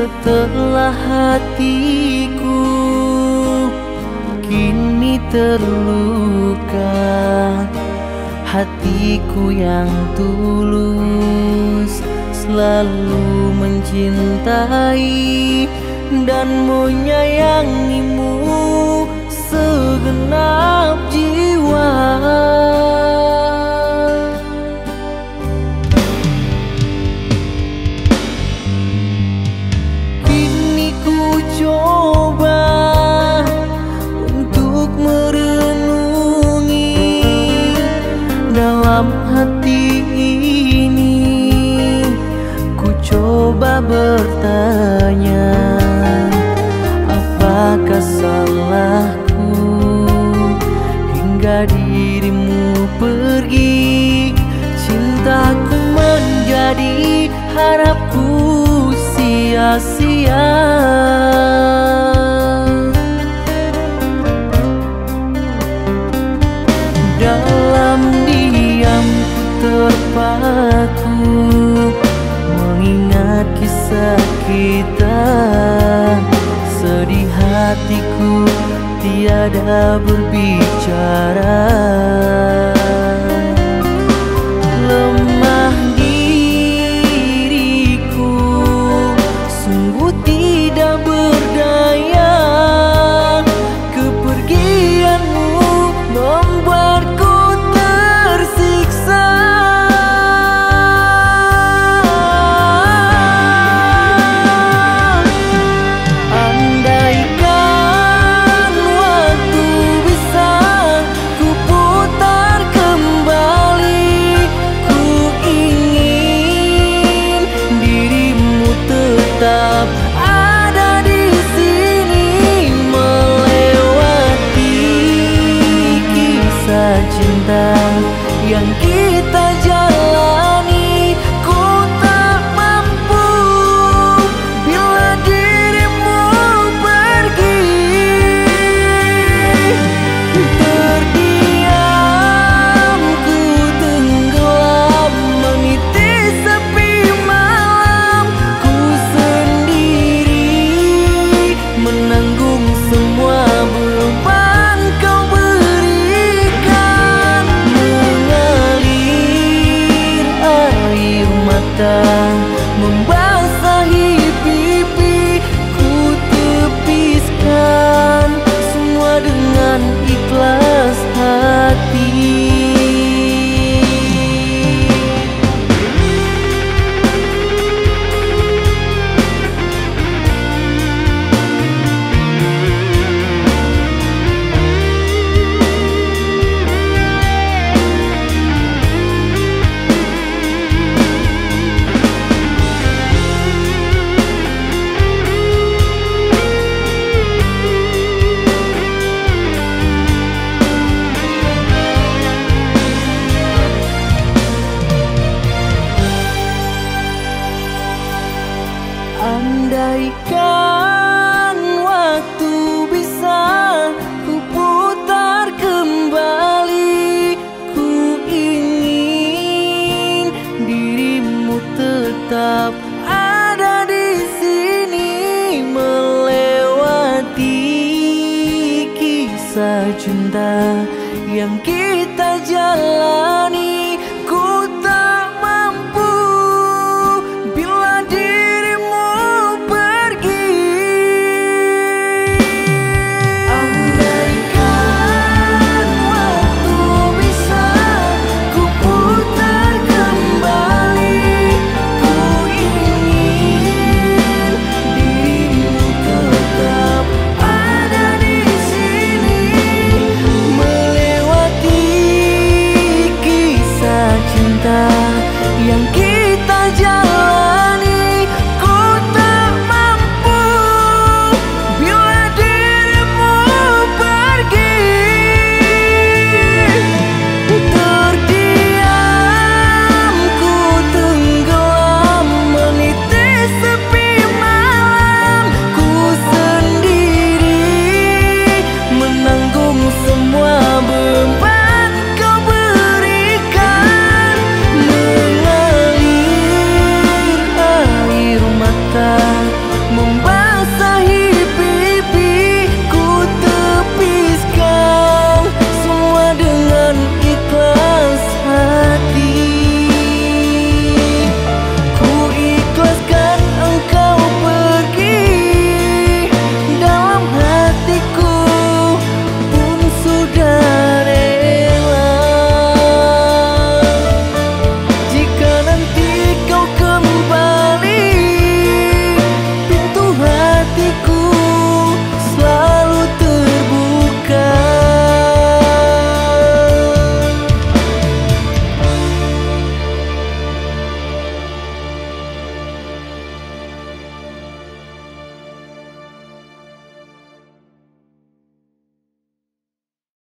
setelah hatiku kini terluka. Hatiku yang tulus selalu mencintai dan menyayangimu segenap harapku sia-sia. up. kisah cinta yang kita jalani.